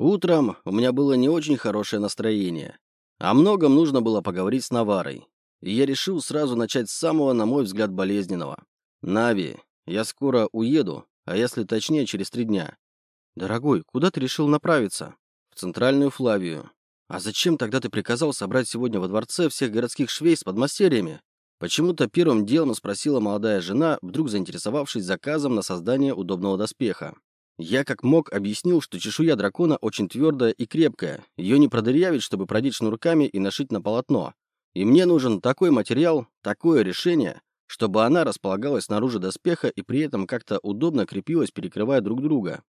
Утром у меня было не очень хорошее настроение. О многом нужно было поговорить с Наварой. И я решил сразу начать с самого, на мой взгляд, болезненного. «Нави, я скоро уеду, а если точнее, через три дня». «Дорогой, куда ты решил направиться?» «В Центральную Флавию». «А зачем тогда ты приказал собрать сегодня во дворце всех городских швей с подмастерьями?» Почему-то первым делом спросила молодая жена, вдруг заинтересовавшись заказом на создание удобного доспеха. Я как мог объяснил, что чешуя дракона очень твердая и крепкая, ее не продырявить, чтобы продеть шнурками и нашить на полотно. И мне нужен такой материал, такое решение, чтобы она располагалась снаружи доспеха и при этом как-то удобно крепилась, перекрывая друг друга.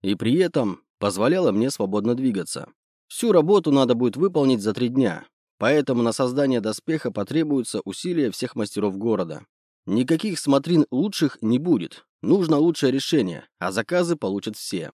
И при этом позволяла мне свободно двигаться. Всю работу надо будет выполнить за три дня, поэтому на создание доспеха потребуются усилия всех мастеров города. Никаких смотрин лучших не будет, Нужно лучшее решение, а заказы получат все.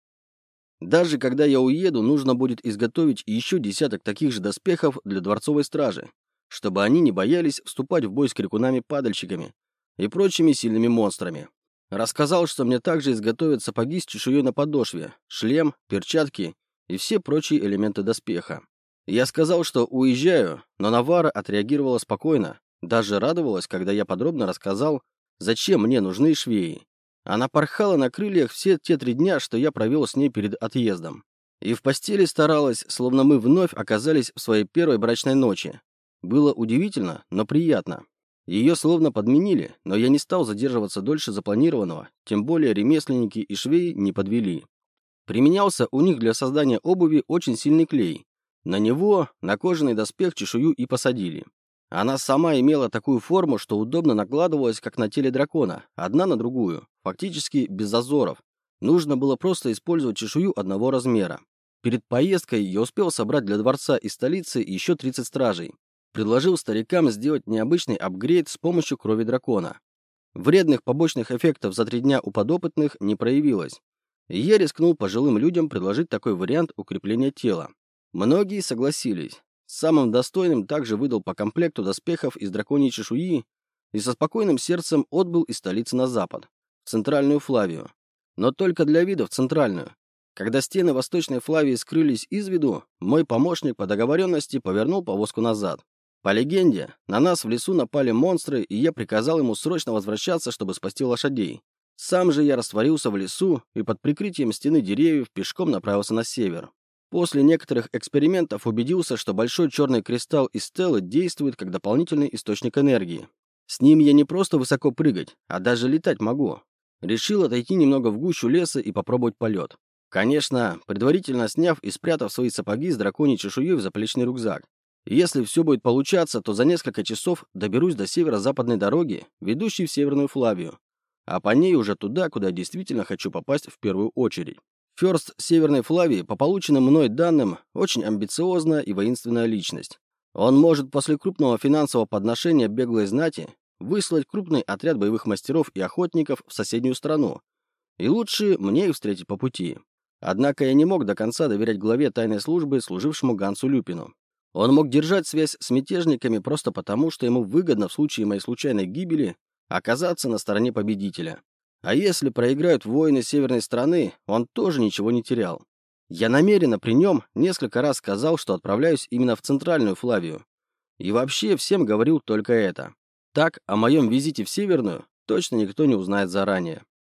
Даже когда я уеду, нужно будет изготовить еще десяток таких же доспехов для дворцовой стражи, чтобы они не боялись вступать в бой с крикунами-падальщиками и прочими сильными монстрами. Рассказал, что мне также изготовят сапоги с чешуей на подошве, шлем, перчатки и все прочие элементы доспеха. Я сказал, что уезжаю, но Навара отреагировала спокойно, даже радовалась, когда я подробно рассказал, зачем мне нужны швеи. Она порхала на крыльях все те три дня, что я провел с ней перед отъездом. И в постели старалась, словно мы вновь оказались в своей первой брачной ночи. Было удивительно, но приятно. Ее словно подменили, но я не стал задерживаться дольше запланированного, тем более ремесленники и швеи не подвели. Применялся у них для создания обуви очень сильный клей. На него, на кожаный доспех, чешую и посадили. Она сама имела такую форму, что удобно накладывалась, как на теле дракона, одна на другую, фактически без зазоров. Нужно было просто использовать чешую одного размера. Перед поездкой я успел собрать для дворца и столицы еще 30 стражей. Предложил старикам сделать необычный апгрейд с помощью крови дракона. Вредных побочных эффектов за три дня у подопытных не проявилось. Я рискнул пожилым людям предложить такой вариант укрепления тела. Многие согласились. Самым достойным также выдал по комплекту доспехов из драконьей чешуи и со спокойным сердцем отбыл из столицы на запад, в центральную Флавию. Но только для вида в центральную. Когда стены восточной Флавии скрылись из виду, мой помощник по договоренности повернул повозку назад. По легенде, на нас в лесу напали монстры, и я приказал ему срочно возвращаться, чтобы спасти лошадей. Сам же я растворился в лесу и под прикрытием стены деревьев пешком направился на север. После некоторых экспериментов убедился, что большой черный кристалл из стелы действует как дополнительный источник энергии. С ним я не просто высоко прыгать, а даже летать могу. Решил отойти немного в гущу леса и попробовать полет. Конечно, предварительно сняв и спрятав свои сапоги с драконьей чешуей в заплечный рюкзак. если все будет получаться, то за несколько часов доберусь до северо-западной дороги, ведущей в Северную Флавию, а по ней уже туда, куда действительно хочу попасть в первую очередь. Ферст Северной Флавии, по полученным мной данным, очень амбициозная и воинственная личность. Он может после крупного финансового подношения беглой знати выслать крупный отряд боевых мастеров и охотников в соседнюю страну. И лучше мне их встретить по пути. Однако я не мог до конца доверять главе тайной службы, служившему Гансу Люпину. Он мог держать связь с мятежниками просто потому, что ему выгодно в случае моей случайной гибели оказаться на стороне победителя. А если проиграют воины северной страны, он тоже ничего не терял. Я намеренно при нем несколько раз сказал, что отправляюсь именно в центральную Флавию. И вообще всем говорил только это. Так, о моем визите в Северную точно никто не узнает заранее.